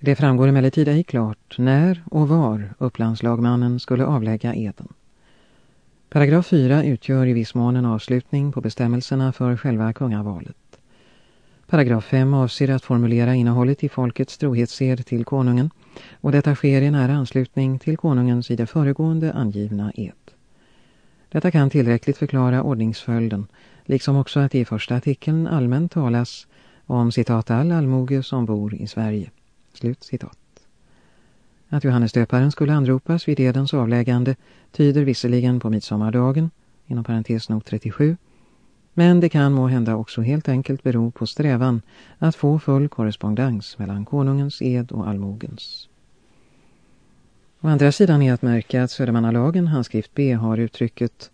Det framgår emellertid ej klart när och var upplandslagmannen skulle avlägga eden. Paragraf 4 utgör i viss mån en avslutning på bestämmelserna för själva kungavalet. Paragraf 5 avser att formulera innehållet i folkets trohetsed till konungen och detta sker i nära anslutning till konungens i det föregående angivna ed. Detta kan tillräckligt förklara ordningsföljden, liksom också att i första artikeln allmänt talas om citat all allmoge som bor i Sverige. Slut citat. Att Johannes döparen skulle anropas vid edens avläggande tyder visserligen på midsommardagen, inom parentes not 37, men det kan må hända också helt enkelt bero på strävan att få full korrespondens mellan konungens ed och allmogens. Å andra sidan är att märka att Södermannalagen, handskrift B, har uttrycket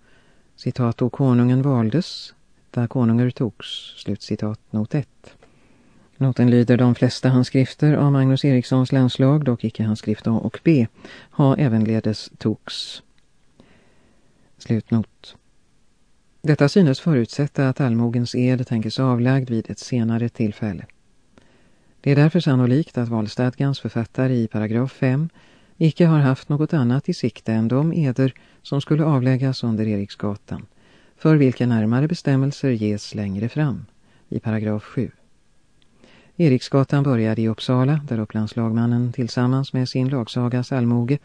citat och konungen valdes, där konungar togs, slutcitat not 1. Noten lyder de flesta handskrifter av Magnus Erikssons landslag, dock icke handskrift A och B, har ävenledes togs. Slutnot. Detta synes förutsätta att allmogens ed tänkes avlagd vid ett senare tillfälle. Det är därför sannolikt att valstadgans författare i paragraf 5 icke har haft något annat i sikte än de eder som skulle avläggas under Eriksgatan, för vilka närmare bestämmelser ges längre fram, i paragraf 7. Eriksgatan började i Uppsala, där upplandslagmannen tillsammans med sin lagsagas allmoge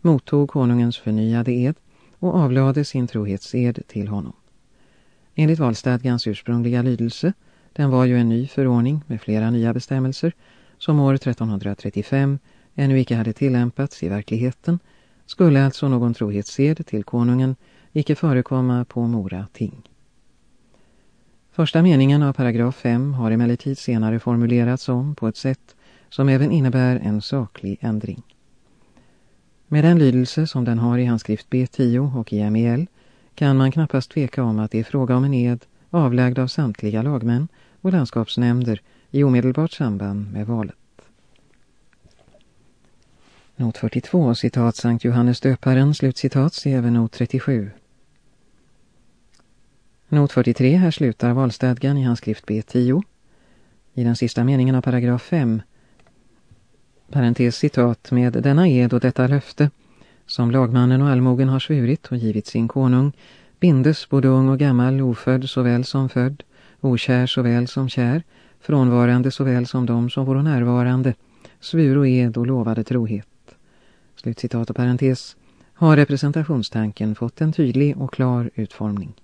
mottog konungens förnyade ed och avlade sin trohetsed till honom. Enligt valstadgans ursprungliga lydelse, den var ju en ny förordning med flera nya bestämmelser, som år 1335 ännu icke hade tillämpats i verkligheten, skulle alltså någon trohetsed till konungen icke förekomma på Mora ting. Första meningen av paragraf 5 har emellertid senare formulerats om på ett sätt som även innebär en saklig ändring. Med den lydelse som den har i handskrift B10 och i MEL kan man knappast tveka om att det är fråga om en ed avlagd av samtliga lagmän och landskapsnämnder i omedelbart samband med valet. Not 42, citat Sankt Johannes döparen, slutcitat, se även not 37. Not 43, här slutar valstadgan i hans skrift B10. I den sista meningen av paragraf 5, parentes citat, med denna ed och detta löfte som lagmannen och allmogen har svurit och givit sin konung, bindes både ung och gammal, ofödd såväl som född, okär såväl som kär, frånvarande såväl som de som vore närvarande, svur och ed och lovade trohet. Slutcitat och parentes har representationstanken fått en tydlig och klar utformning.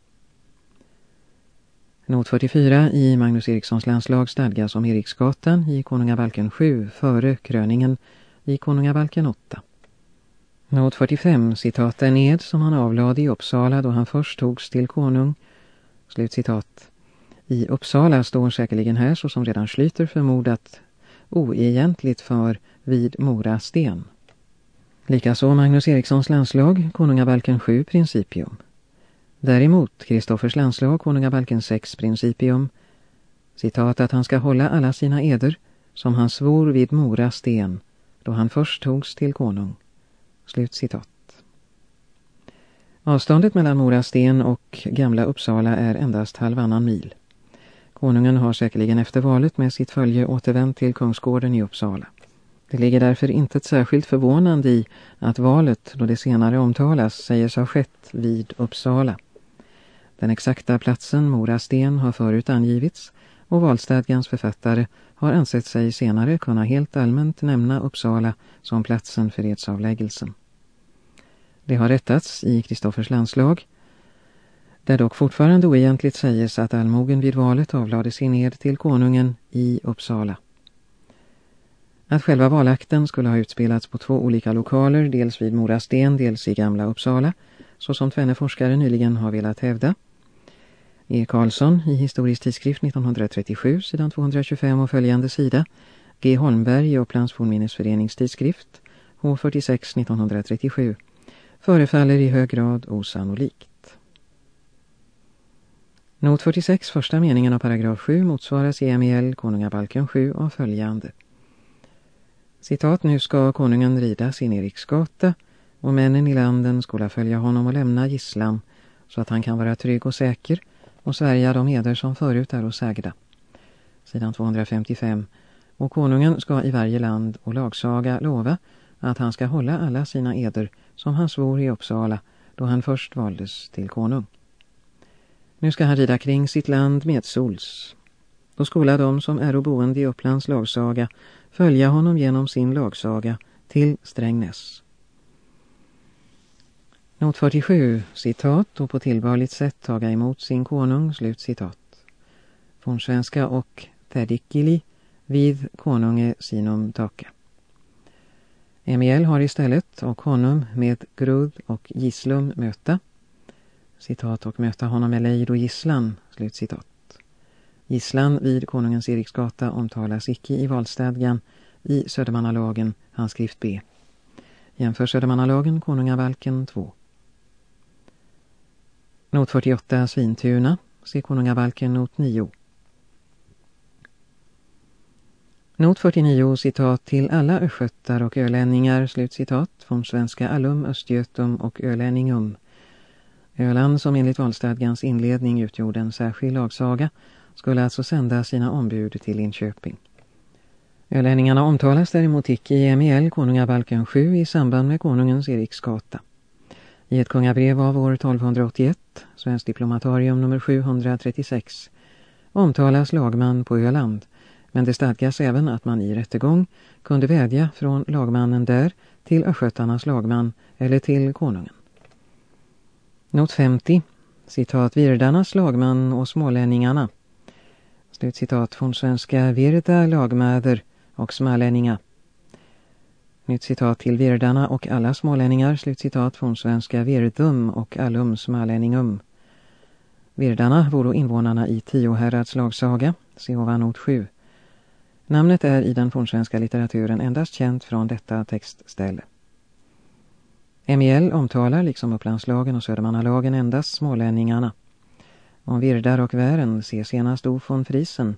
Not 44 i Magnus Erikssons landslag stadgas om Eriksgatan i Konungabalken 7 före kröningen i Konungabalken 8. Not 45, citat, en ed som han avlade i Uppsala då han först togs till konung. Slutcitat. I Uppsala står säkerligen här så som redan Schlyter förmodat oegentligt för vid Mora sten. Likaså Magnus Erikssons landslag, Konungabalken 7 Principium. Däremot Kristoffers landslag, Konungabalken 6 Principium. Citat att han ska hålla alla sina eder som han svor vid Mora sten då han först togs till konung. Slut citat. Avståndet mellan Mora sten och Gamla Uppsala är endast halvannan mil. Konungen har säkerligen efter valet med sitt följe återvänt till Kungsgården i Uppsala. Det ligger därför inte särskilt förvånande i att valet, då det senare omtalas, sägs ha skett vid Uppsala. Den exakta platsen Mora sten har förut angivits och valstadgans författare har ansett sig senare kunna helt allmänt nämna Uppsala som platsen för edsavläggelsen. Det har rättats i Kristoffers landslag, där dock fortfarande oegentligt sägs att allmogen vid valet avlade sin ed till konungen i Uppsala. Att själva valakten skulle ha utspelats på två olika lokaler, dels vid Mora sten, dels i Gamla Uppsala, så som tvenne forskare nyligen har velat hävda, E. Karlsson i Historisk tidskrift 1937, sidan 225 och följande sida. G. Holmberg i Upplands fornminnesförenings tidskrift, H46 1937. Förefaller i hög grad osannolikt. Not 46, första meningen av paragraf 7 motsvaras i MEL Konungabalken 7 av följande. Citat, nu ska konungen rida sin Eriksgata och männen i landen skola följa honom och lämna gisslan så att han kan vara trygg och säker och svärja de eder som förut är och sägda. Sidan 255. och konungen ska i varje land och lagsaga lova att han ska hålla alla sina eder som han svor i Uppsala då han först valdes till konung. Nu ska han rida kring sitt land med sols. Då skola de som är boende i Upplands lagsaga följa honom genom sin lagsaga till Strängnäs. Not 47, citat, och på tillbörligt sätt taga emot sin konung, slut citat. Från svenska och Tädikkili vid konunge sinum take. Emiel har istället och honom med Grud och Gislum möta. Citat och möta honom med lejd och gisslan, slut citat. Gisslan vid konungens Eriksgata omtalas icke i valstadgan i Södermannalagen, handskrift B. Jämför Södermannalagen, konungavalken 2. Not 48 Svintuna, se Konungabalken not 9. Not 49 citat till alla östgötar och ölänningar, slut citat, från svenska Allum, Östgötum och Ölänningum. Öland som enligt valstadgans inledning utgjorde en särskild lagsaga skulle alltså sända sina ombud till Linköping. Ölänningarna omtalas däremot icke i MEL konungabalken 7 i samband med konungens Eriksgata. I ett kungabrev av år 1281, Svensk diplomatarium nummer 736, omtalas lagman på Öland- men det stadgas även att man i rättegång kunde vädja från lagmannen där till öskötarnas lagman eller till konungen. Not 50, citat Virdarnas lagman och smålänningarna. Slut citat från svenska Virda lagmäder och smålänningar. Nytt citat till Virdarna och alla smålänningar, slut citat från svenska Virdum och allum smålänningum. Virdarna vore invånarna i Tiohärads lagsaga, se ovan not 7. Namnet är i den fornsvenska litteraturen endast känt från detta textställe. MEL omtalar liksom Upplandslagen och Södermannalagen endast smålänningarna. Om Virdar och Vären ser senast O von Friesen.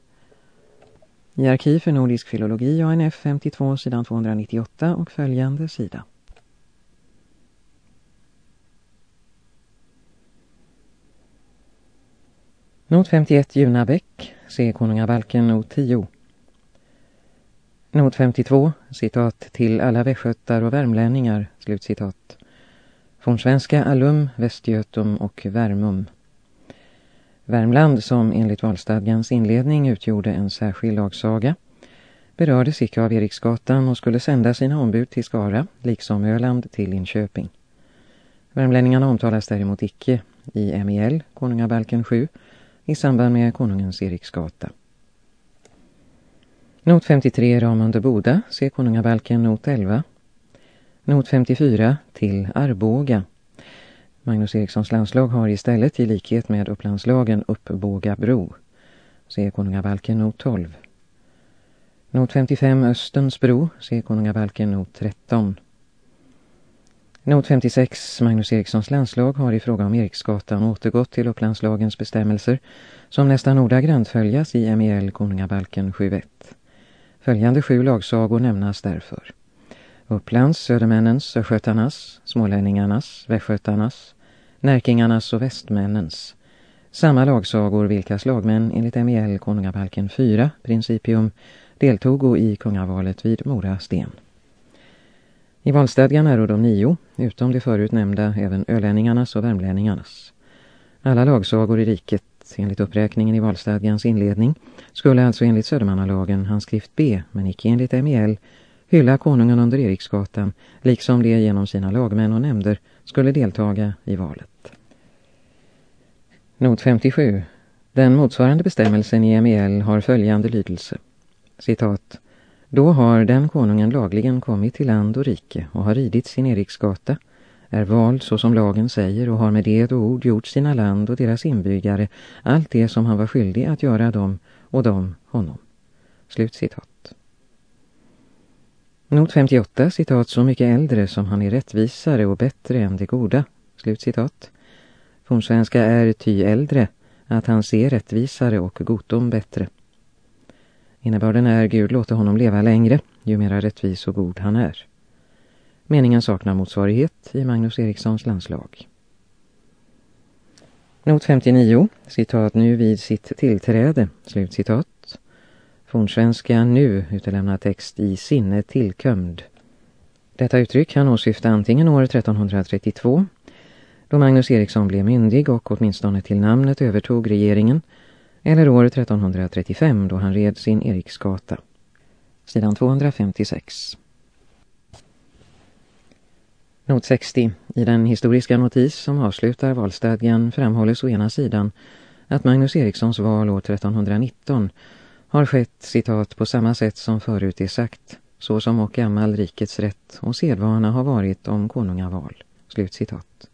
I arkiv för nordisk filologi ANF 52 sidan 298 och följande sida. Not 51 Junabäck, se konungabalken not 10. Not 52, citat till alla västgötar och värmlänningar, slutcitat. Från svenska Västgötum och Värmum. Värmland, som enligt valstadgans inledning utgjorde en särskild lagsaga, berördes icke av Eriksgatan och skulle sända sina ombud till Skara, liksom Öland till Linköping. Värmlänningarna omtalas däremot icke i MEL, Konungabalken 7, i samband med konungens Eriksgata. Not 53 Ramund Boda, se Konungabalken not 11. Not 54 till Arboga. Magnus Erikssons landslag har istället i likhet med Upplandslagen uppbåga bro. Se Konungabalken not 12. Not 55 Östens bro, se Konungabalken not 13. Not 56 Magnus Erikssons landslag har i fråga om Eriksgatan återgått till Upplandslagens bestämmelser som nästan ordagrant följas i MEL Konungabalken 7.1. Följande sju lagsagor nämnas därför. Upplands, Södermännens, Östgötarnas, Smålänningarnas, Västgötarnas, Närkingarnas och Västmännens. Samma lagsagor vilkas lagmän enligt MEL Konungabalken 4, Principium, deltog i kungavalet vid Mora sten. I valstadgan är de nio, utom de förut nämnda även ölänningarnas och värmlänningarnas. Alla lagsagor i riket enligt uppräkningen i valstadgans inledning skulle alltså enligt Södermannalagen handskrift B, men icke enligt MEL, hylla konungen under Eriksgatan, liksom det genom sina lagmän och nämnder skulle deltaga i valet. Not 57. Den motsvarande bestämmelsen i MEL har följande lydelse. Citat. Då har den konungen lagligen kommit till land och rike och har ridit sin Eriksgata- är vald så som lagen säger och har med det och ord gjort sina land och deras inbyggare allt det som han var skyldig att göra dem och dem honom. Slut citat. Not 58, citat, så mycket äldre som han är rättvisare och bättre än det goda. slutcitat. Fornsvenska är ty äldre att han ser rättvisare och godom bättre. Innebörden är Gud låter honom leva längre, ju mera rättvis och god han är. Meningen saknar motsvarighet i Magnus Erikssons landslag. Not 59, citat nu vid sitt tillträde, slutcitat. Fornsvenska nu utelämnar text i sinne tillkömd. Detta uttryck kan åsyfta antingen år 1332 då Magnus Eriksson blev myndig och åtminstone till namnet övertog regeringen eller år 1335 då han red sin Eriksgata. Sidan 256. Not 60. I den historiska notis som avslutar valstadgan framhålles å ena sidan att Magnus Erikssons val år 1319 har skett, citat, på samma sätt som förut är sagt, så som och gammal rikets rätt och sedvana har varit om konungaval. Slut citat.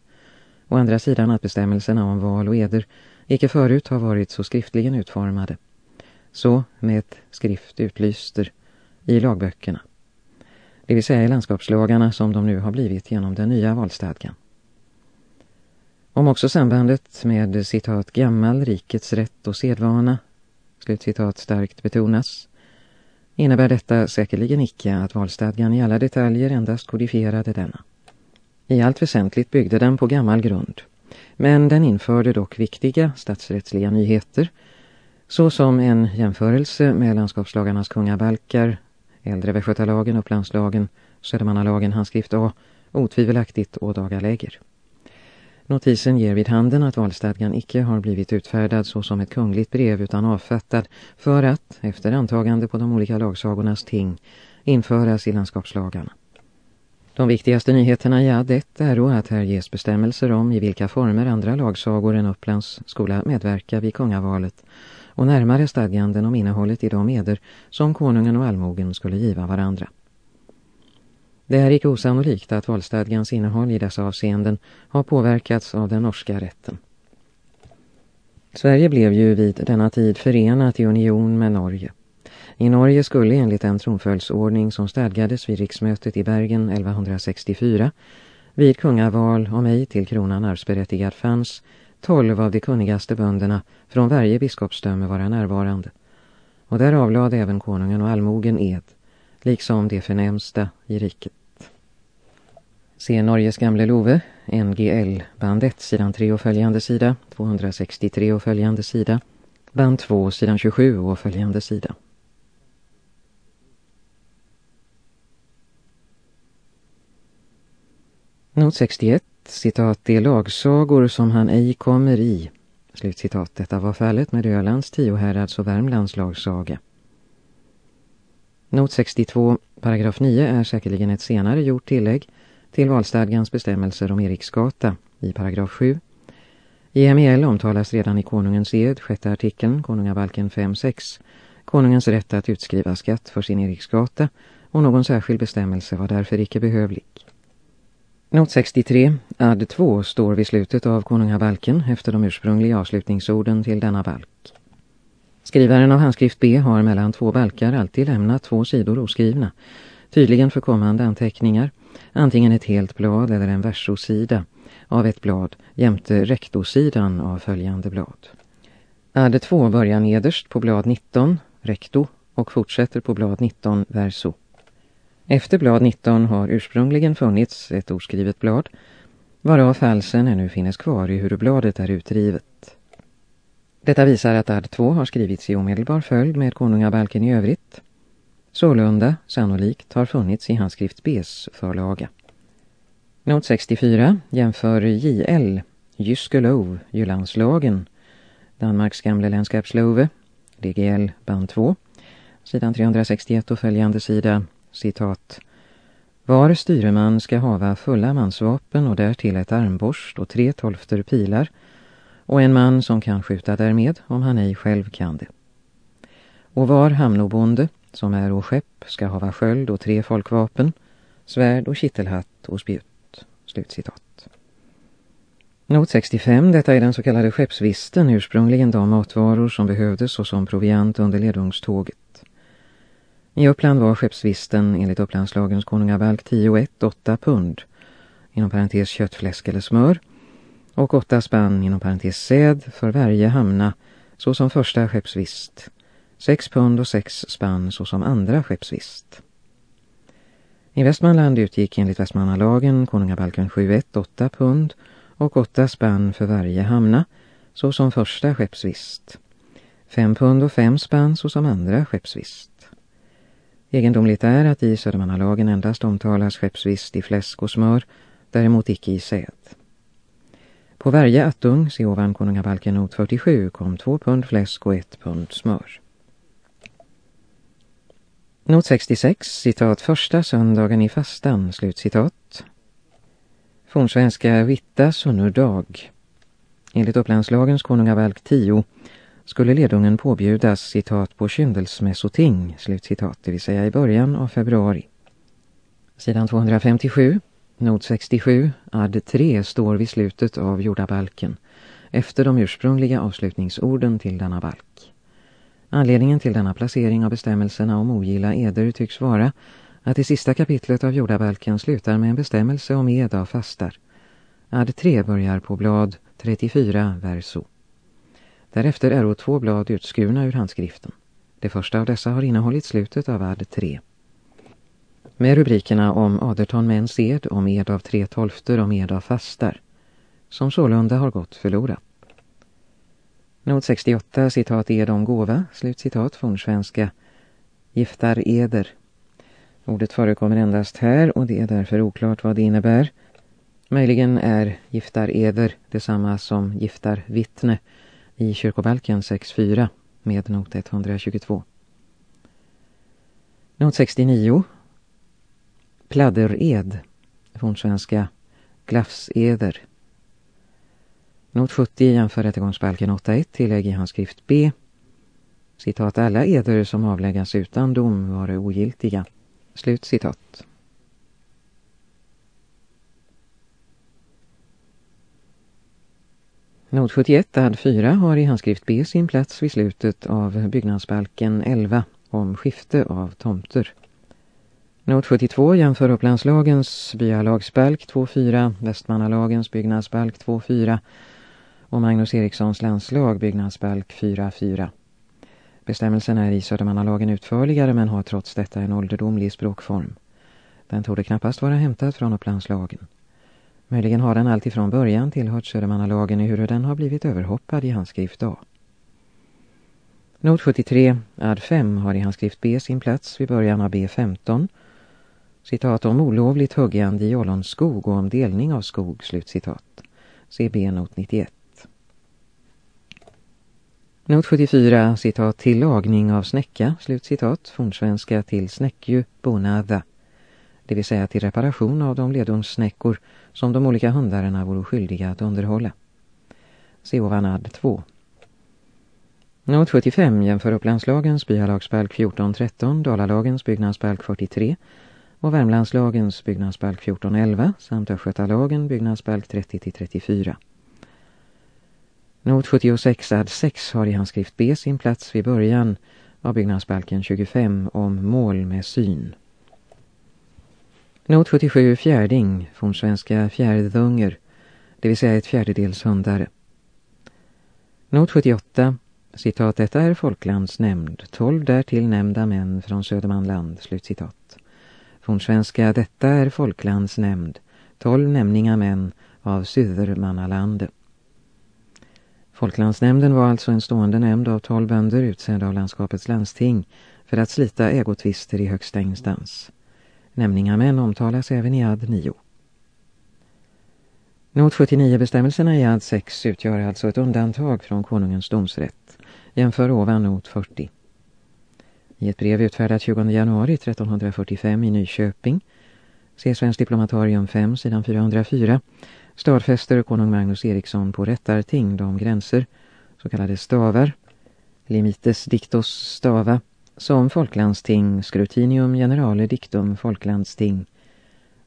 Å andra sidan att bestämmelserna om val och eder icke förut har varit så skriftligen utformade. Så med ett skrift utlyster i lagböckerna. Det vill säga i landskapslagarna som de nu har blivit genom den nya valstadgan. Om också sambandet med citat gammal rikets rätt och sedvana slutcitat starkt betonas innebär detta säkerligen icke att valstadgan i alla detaljer endast kodifierade denna. I allt väsentligt byggde den på gammal grund, men den införde dock viktiga statsrättsliga nyheter såsom en jämförelse med landskapslagarnas kungabalkar, äldre västgötalagen, upplandslagen, södermannalagen, handskrift A, otvivelaktigt ådagalägger. Notisen ger vid handen att valstadgan icke har blivit utfärdad så som ett kungligt brev utan avfattad för att, efter antagande på de olika lagsagornas ting, införas i landskapslagarna. De viktigaste nyheterna i ad 1 är då att här ges bestämmelser om i vilka former andra lagsagor än Upplands skola medverka vid kungavalet och närmare stadganden om innehållet i de eder som konungen och allmogen skulle giva varandra. Det är icke osannolikt att valstadgans innehåll i dessa avseenden har påverkats av den norska rätten. Sverige blev ju vid denna tid förenat i union med Norge. I Norge skulle enligt en tronföljdsordning som stadgades vid riksmötet i Bergen 1164 vid kungaval om ej till kronan arvsberättigad fanns tolv av de kunnigaste bönderna från varje biskopsdöme vara närvarande. Och där avlade även konungen och allmogen ed, liksom de förnämsta i riket. Se Norges gamle Love, NGL, band 1, sidan 3 och följande sida, 263 och följande sida, band 2, sidan 27 och följande sida. Not 61, citat, de lagsagor som han ej kommer i, slutcitat, detta var fallet med Ölands, Tiohärads och Värmlands lagsaga. Not 62, paragraf 9 är säkerligen ett senare gjort tillägg till valstadgans bestämmelser om Eriksgata i paragraf 7. I MEL omtalas redan i konungens ed, sjätte artikeln, konungabalken 5.6, konungens rätt att utskriva skatt för sin Eriksgata och någon särskild bestämmelse var därför icke behövlig. Not 63, ad 2, står vid slutet av konungabalken efter de ursprungliga avslutningsorden till denna balk. Skrivaren av handskrift B har mellan två balkar alltid lämnat två sidor oskrivna, tydligen för kommande anteckningar, antingen ett helt blad eller en versosida av ett blad jämte rektosidan av följande blad. Ad 2 börjar nederst på blad 19, rekto, och fortsätter på blad 19, verso. Efter blad 19 har ursprungligen funnits ett oskrivet blad, varav falsen ännu finnes kvar i hur bladet är utrivet. Detta visar att Ard 2 har skrivits i omedelbar följd med konungabalken i övrigt. Sålunda, sannolikt, har funnits i handskrift B's förlaga. Not 64 jämför JL, Jyskelov, Jyllandslagen, Danmarks gamle landskapslove, DGL band 2, sidan 361 och följande sida citat Var styreman ska hava fulla mansvapen och därtill ett armborst och tre tolfter pilar och en man som kan skjuta därmed om han ej själv kan det. Och var hamnobonde som är och skepp ska hava sköld och tre folkvapen, svärd och kittelhatt och spjut. Slutcitat. Not 65, detta är den så kallade skeppsvisten, ursprungligen de matvaror som behövdes såsom proviant under ledungståget. I Uppland var skeppsvisten enligt Upplandslagens konungabalk 10,1 8 pund, inom parentes kött, fläsk eller smör, och 8 spann inom parentes säd för varje hamna, såsom första skeppsvist, 6 pund och 6 spann såsom andra skeppsvist. I Västmanland utgick enligt Västmanalagen konungabalken 7,1 8 pund och 8 spann för varje hamna, såsom första skeppsvist 5 pund och 5 spann såsom andra skeppsvist. Egendomligt är att i Södermannalagen endast omtalas skeppsvist i fläsk och smör, däremot icke i säd. På varje attung, se ovan konungabalken not 47, kom 2 pund fläsk och 1 pund smör. Not 66, citat första söndagen i fastan, slutcitat. Fornsvenska Vitta sunnurdag. Enligt Upplandslagens konungabalk 10 skulle ledungen påbjudas citat på kyndelsmässoting, slutcitat, det vill säga i början av februari. Sidan 257, not 67, ad 3 står vid slutet av jordabalken, efter de ursprungliga avslutningsorden till denna balk. Anledningen till denna placering av bestämmelserna om ogilla eder tycks vara att det sista kapitlet av jordabalken slutar med en bestämmelse om ed av fastar. Ad 3 börjar på blad 34 verso. Därefter är två blad utskurna ur handskriften. Det första av dessa har innehållit slutet av ad 3. Med rubrikerna om aderton mäns ed, om ed av tre tolfter, om ed av fastar, som sålunda har gått förlorat. Not 68, citat ed om gåva, slutcitat från svenska giftar eder. Ordet förekommer endast här och det är därför oklart vad det innebär. Möjligen är giftar eder detsamma som giftar vittne i kyrkobalken 6.4 med not 122. Not 69. Pladdered, från svenska glafseder. Not 70 jämför rättegångsbalken 8.1 tillägg i handskrift B. Citat alla eder som avläggas utan dom var ogiltiga. Slut citat. Not 71 ad 4 har i handskrift B sin plats vid slutet av byggnadsbalken 11 om skifte av tomter. Not 72 jämför Upplandslagens byalagsbalk 2.4, Västmannalagens byggnadsbalk 2.4 och Magnus Erikssons landslag byggnadsbalk 4.4. Bestämmelsen är i Södermannalagen utförligare men har trots detta en ålderdomlig språkform. Den torde knappast vara hämtad från Upplandslagen. Möjligen har den alltifrån början tillhört Södermannalagen hur den har blivit överhoppad i handskrift A. Not 73, ad 5 har i handskrift B sin plats vid början av B15. Citat om olovligt huggande i ollonskog och om delning av skog, slutcitat. CB not 91. Not 74, citat till lagning av snäcka, slutcitat, fornsvenska till snäckju bonada det vill säga till reparation av de ledungssnäckor som de olika hundarna vore skyldiga att underhålla. Se ovan ad 2. Not 75 jämför Upplandslagens byalagsbalk 1413, Dalalagens byggnadsbalk 43 och Värmlandslagens byggnadsbalk 1411 samt Östgötalagen byggnadsbalk 30-34. Not 76 ad 6 har i handskrift B sin plats vid början av byggnadsbalken 25 om mål med syn. Not 77 fjärding, från svenska fjärdunger, det vill säga ett fjärdedels hundare. Not 78, citat, detta är folklandsnämnd, tolv därtill nämnda män från Södermanland, slutcitat. Från svenska, detta är folklandsnämnd, tolv nämninga män av Södermannalandet. Folklandsnämnden var alltså en stående nämnd av tolv bönder utsedda av landskapets landsting för att slita ägotvister i högsta instans. Nämningamän omtalas även i ad 9. Not 79-bestämmelserna i ad 6 utgör alltså ett undantag från konungens domsrätt. Jämför ovan not 40. I ett brev utfärdat 20 januari 1345 i Nyköping, se Svensk diplomatorium 5, sidan 404, stadfäster konung Magnus Eriksson på rättarting de gränser, så kallade stavar, limites dictos stava, som folklandsting Scrutinium Generale Dictum Folklandsting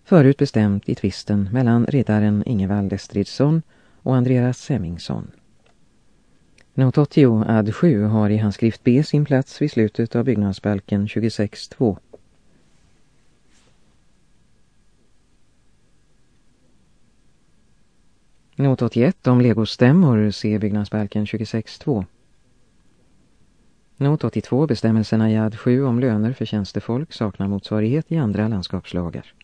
förut bestämt i tvisten mellan riddaren Ingevald Estridsson och Andreas Semmingsson. Not 80 ad 7 har i hans skrift B sin plats vid slutet av byggnadsbalken 26.2. Not 81 om legostämmor se byggnadsbalken 26.2. Not 82 bestämmelserna i ad 7 om löner för tjänstefolk saknar motsvarighet i andra landskapslagar.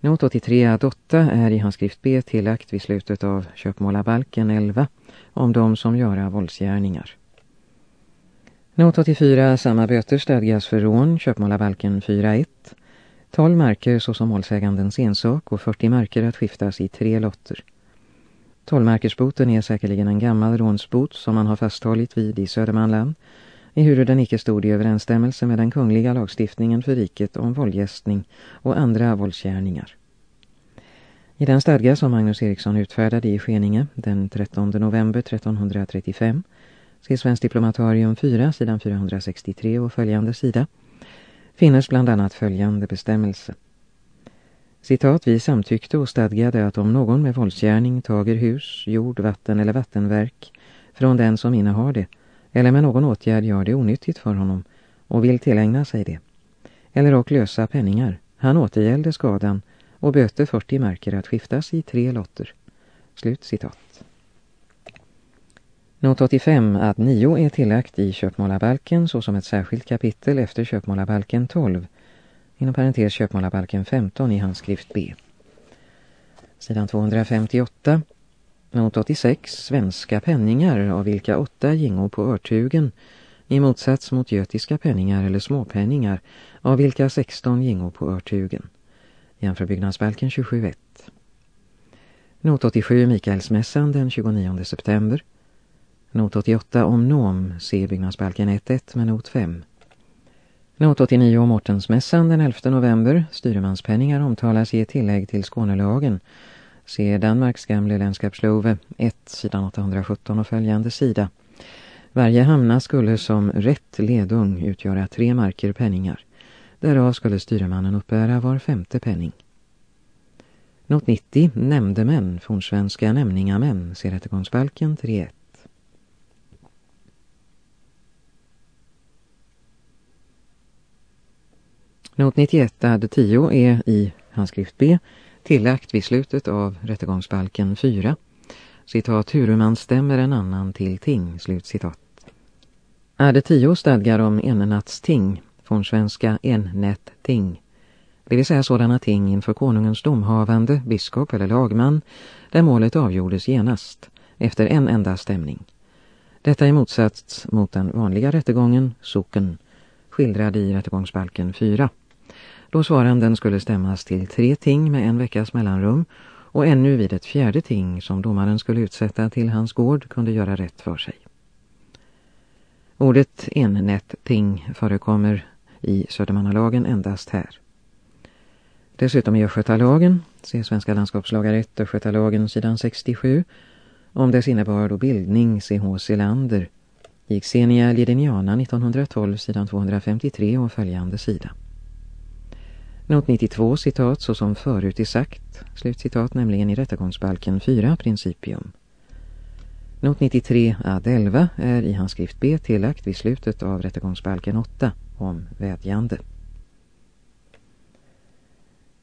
Not 83 ad 8 är i handskrift B tillagt vid slutet av köpmålabalken 11 om de som gör våldsgärningar. Not 84, samma böter stadgas för rån, köpmålarbalken 4.1. 12 marker såsom målsägandens ensak och 40 marker att skiftas i tre lotter. 12-markersboten är säkerligen en gammal rånsbot som man har fasthållit vid i Södermanland, ehuru den icke stod i överensstämmelse med den kungliga lagstiftningen för riket om våldgästning och andra våldsgärningar. I den stadga som Magnus Eriksson utfärdade i Skeninge den 13 november 1335 ses Svensk Diplomatarium 4, sidan 463 och följande sida, finnes bland annat följande bestämmelse. Citat, vi samtyckte och stadgade att om någon med våldsgärning tager hus, jord, vatten eller vattenverk från den som innehar det, eller med någon åtgärd gör det onyttigt för honom och vill tillägna sig det, eller och lösa penningar, han återgällde skadan och böter 40 marker att skiftas i tre lotter. Slut citat. Not 85 att 9 är tillagt i köpmålarbalken såsom ett särskilt kapitel efter köpmålarbalken 12, inom parentes köpmålarbalken 15 i handskrift B. Sidan 258. Not 86 svenska penningar av vilka åtta gingo på örtugen i motsats mot götiska penningar eller småpenningar av vilka 16 gingo på örtugen. Jämför byggnadsbalken 27.1. Not 87 Mikaelsmässan den 29 september. Not 88 om nom, se byggnadsbalken 1.1 med not 5. Not 89 om Mortensmässan den 11 november, styremanspenningar omtalas i ett tillägg till Skånelagen. Se Danmarks gamle landskapslove 1, sidan 817 och följande sida. Varje hamna skulle som rätt ledung utgöra tre marker penningar. Därav skulle styremannen uppbära var femte penning. Not 90, nämndemän, fornsvenska nämningamän, ser rättegångsbalken 3.1. Not 91 ad 10 är i handskrift B tillagt vid slutet av rättegångsbalken 4. Citat, hur man stämmer en annan till ting, slut citat. Ad 10 stadgar om ennattsting, från svenska ennätting. Det vill säga sådana ting inför konungens domhavande, biskop eller lagman, där målet avgjordes genast, efter en enda stämning. Detta är motsats mot den vanliga rättegången, soken, skildrad i rättegångsbalken 4 då svaranden skulle stämmas till tre ting med en veckas mellanrum och ännu vid ett fjärde ting som domaren skulle utsätta till hans gård kunde göra rätt för sig. Ordet ennätt-ting förekommer i Södermannalagen endast här. Dessutom i Östgötalagen, se Svenska landskapslagar 1, Östgötalagen sidan 67, om dess innebörd och bildning C.H. Selander, i Xenia Lidiniana 1912 sidan 253 och följande sida. Not 92 citat så som förut är sagt, slutcitat nämligen i rättegångsbalken 4 principium. Not 93 ad 11 är i hans skrift B tillagt vid slutet av rättegångsbalken 8 om vädjande.